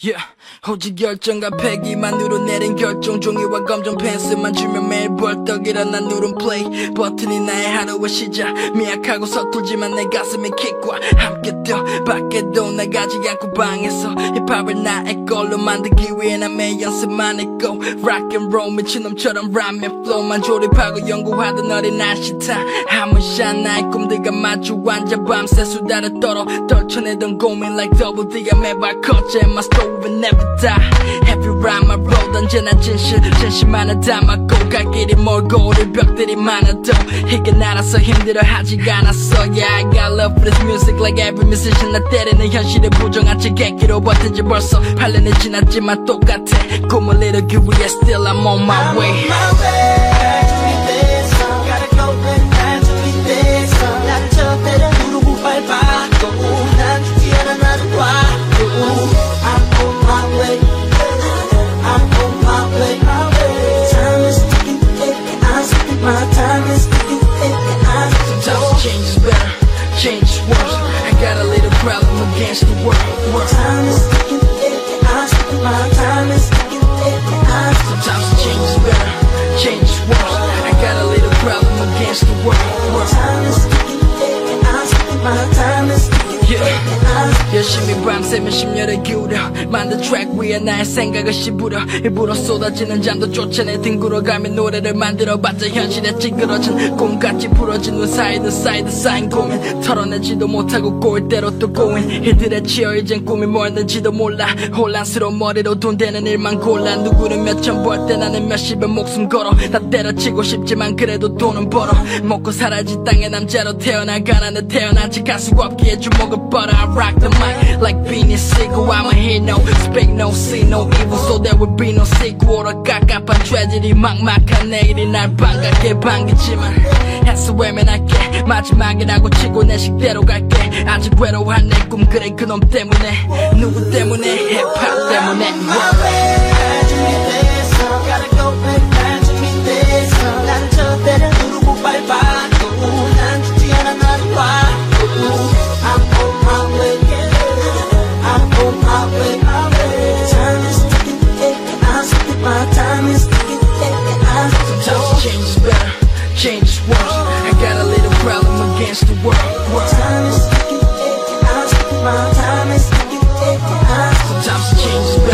Yeah. 오직 결정과 패기만으로 내린 결정. 종이와 검정 펜스만 주면 매일 벌떡 일어난 누른 플레이 버튼이 나의 하루의 시작. 미약하고 서툴지만 내 가슴에 킥과 함께 뛰어 밖에도 나가지 않고 방에서 힙합을 나의 걸로 만들기 위해 난 매일 연습만 했고 락앤롤 미친놈처럼 람의 플로우만 조립하고 연구하던 어린 아시타. 하무샷 나의 꿈들과 마주 앉아 밤새 수다를 떨어 떨쳐내던 고민 like double D가 매발 컸지 my story never die Every rhyme I wrote 언제나 진실 진실만을 담았고 갈 길이 멀고 우리 벽들이 많아도 이게 날아서 힘들어하지 않았어 Yeah I got love for this music like every musician 나 때리는 현실을 부정한 채 객기로 버틴 지 벌써 8년이 지났지만 똑같아 꿈을 이루기 위해 still I'm on my way Gotta world, 열심히 밤새며 심려를 기울여 만든 트랙 위에 나의 생각을 씹으려 일부러 쏟아지는 잠도 쫓아내 뒹굴어가며 노래를 만들어봤자 현실에 찌그러진 꿈같이 부러진 눈 사이드 사이드 쌓인 고민. 털어내지도 못하고 꼬일 대로 또 고인 일들에 치여 이젠 꿈이 뭐였는지도 몰라. 혼란스러운 머리로 돈 되는 일만 골라. 누구는 몇 천 벌 때 나는 몇십에 목숨 걸어. 다 때려치고 싶지만 그래도 돈은 벌어. 먹고 살아야지 땅의 남자로 태어나 가난해 태어나지 가수 없기에 주먹을 뻗어. I rock the mic. Like Beanie Siegel I'ma hear no speak no see no evil. So there will be no sequel 더 깝깝한 트레지디 막막한 내일이 날 반갑게 반기지만. 해서 외면할게. 마지막이라고 치고 내 식대로 갈게. 아직 외로워한 내 꿈 그래 그놈 때문에. 누구 때문에? 힙합 때문에 my time is taking it. Sometimes it changes.